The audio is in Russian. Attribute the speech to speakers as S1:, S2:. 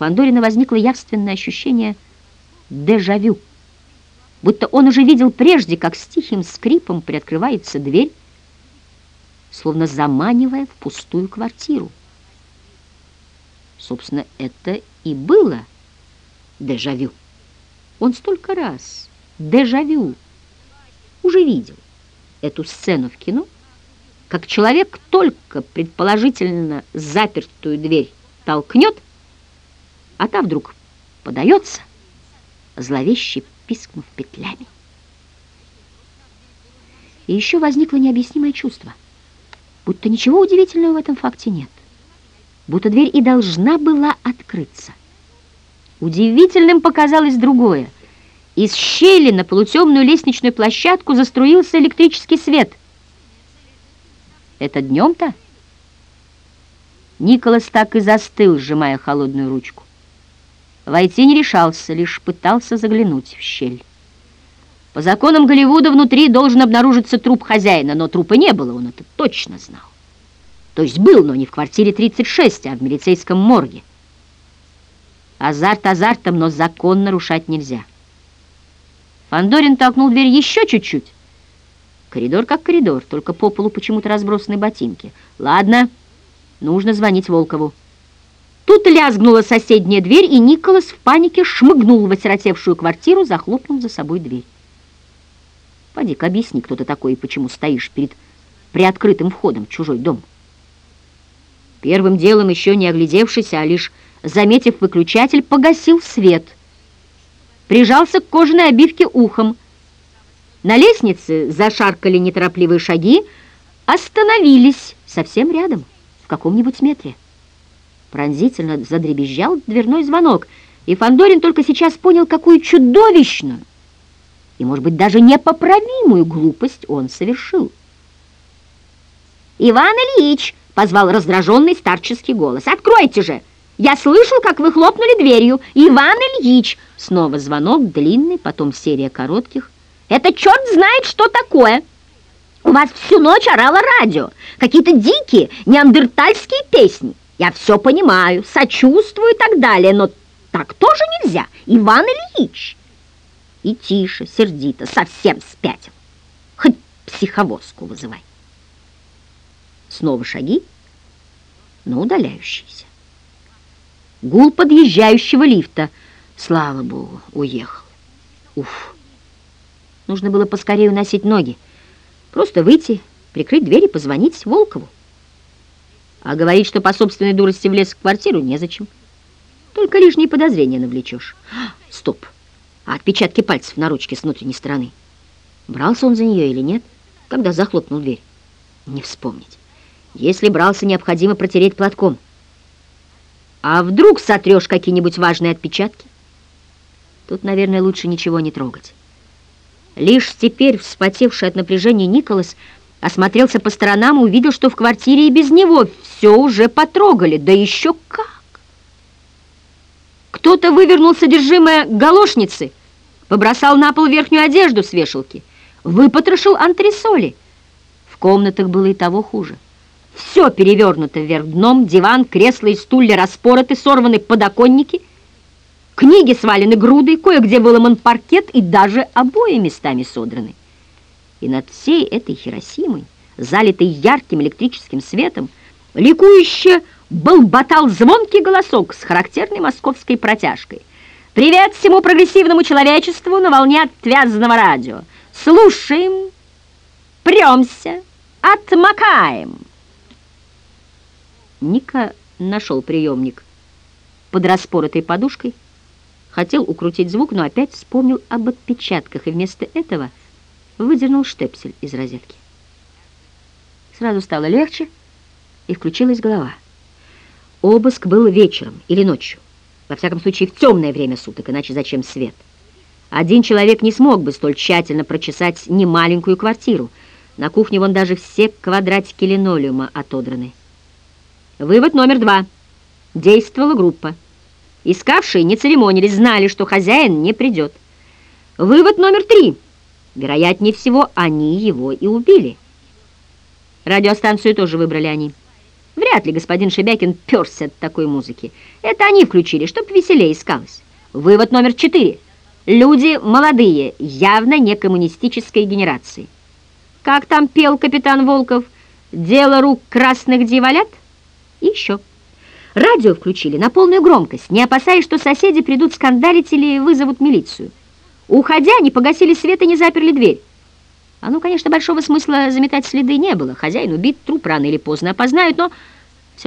S1: Фандорина возникло явственное ощущение дежавю, будто он уже видел прежде, как с тихим скрипом приоткрывается дверь, словно заманивая в пустую квартиру. Собственно, это и было дежавю. Он столько раз дежавю уже видел эту сцену в кино, как человек только предположительно запертую дверь толкнет, а та вдруг подается, зловеще пискнув петлями. И еще возникло необъяснимое чувство, будто ничего удивительного в этом факте нет, будто дверь и должна была открыться. Удивительным показалось другое. Из щели на полутемную лестничную площадку заструился электрический свет. Это днем-то? Николас так и застыл, сжимая холодную ручку. Войти не решался, лишь пытался заглянуть в щель. По законам Голливуда внутри должен обнаружиться труп хозяина, но трупа не было, он это точно знал. То есть был, но не в квартире 36, а в милицейском морге. Азарт азартом, но закон нарушать нельзя. Фандорин толкнул дверь еще чуть-чуть. Коридор как коридор, только по полу почему-то разбросаны ботинки. Ладно, нужно звонить Волкову. Тут лязгнула соседняя дверь, и Николас в панике шмыгнул в осиротевшую квартиру, захлопнув за собой дверь. Поди-ка объясни, кто ты такой и почему стоишь перед приоткрытым входом в чужой дом. Первым делом, еще не оглядевшись, а лишь заметив выключатель, погасил свет. Прижался к кожаной обивке ухом. На лестнице зашаркали неторопливые шаги, остановились совсем рядом, в каком-нибудь метре. Пронзительно задребезжал дверной звонок, и Фандорин только сейчас понял, какую чудовищную и, может быть, даже непоправимую глупость он совершил. «Иван Ильич!» — позвал раздраженный старческий голос. «Откройте же!» Я слышал, как вы хлопнули дверью. Иван Ильич!» Снова звонок, длинный, потом серия коротких. «Это черт знает, что такое!» «У вас всю ночь орало радио. Какие-то дикие неандертальские песни. Я все понимаю, сочувствую и так далее, но так тоже нельзя. Иван Ильич!» И тише, сердито, совсем спятил. Хоть психовозку вызывай. Снова шаги, но удаляющиеся. Гул подъезжающего лифта. Слава богу, уехал. Уф. Нужно было поскорее уносить ноги. Просто выйти, прикрыть дверь и позвонить Волкову. А говорить, что по собственной дурости влез в квартиру, незачем. Только лишние подозрения навлечешь. Стоп. А отпечатки пальцев на ручке с внутренней стороны? Брался он за нее или нет, когда захлопнул дверь? Не вспомнить. Если брался, необходимо протереть платком. А вдруг сотрешь какие-нибудь важные отпечатки? Тут, наверное, лучше ничего не трогать. Лишь теперь, вспотевший от напряжения Николас, осмотрелся по сторонам и увидел, что в квартире и без него все уже потрогали. Да еще как! Кто-то вывернул содержимое галошницы, побросал на пол верхнюю одежду с вешалки, выпотрошил антресоли. В комнатах было и того хуже. Все перевернуто вверх дном, диван, кресло и стулья распороты, сорваны подоконники, книги свалены грудой, кое-где выломан паркет и даже обои местами содраны. И над всей этой Хиросимой, залитой ярким электрическим светом, ликующе болботал звонкий голосок с характерной московской протяжкой. «Привет всему прогрессивному человечеству на волне отвязанного радио! Слушаем, премся, отмокаем!» Ника нашел приемник под распоротой подушкой, хотел укрутить звук, но опять вспомнил об отпечатках и вместо этого выдернул штепсель из розетки. Сразу стало легче, и включилась голова. Обыск был вечером или ночью, во всяком случае в темное время суток, иначе зачем свет? Один человек не смог бы столь тщательно прочесать немаленькую квартиру. На кухне вон даже все квадратики линолеума отодраны. Вывод номер два. Действовала группа. Искавшие не церемонились, знали, что хозяин не придет. Вывод номер три. Вероятнее всего, они его и убили. Радиостанцию тоже выбрали они. Вряд ли господин Шебякин перся от такой музыки. Это они включили, чтоб веселее искалось. Вывод номер четыре. Люди молодые, явно не коммунистической генерации. Как там пел капитан Волков? Дело рук красных дьяволят? И еще. Радио включили на полную громкость, не опасаясь, что соседи придут скандалить или вызовут милицию. Уходя, не погасили свет и не заперли дверь. А ну, конечно, большого смысла заметать следы не было. Хозяин убит, труп рано или поздно опознают, но